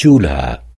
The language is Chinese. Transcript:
久了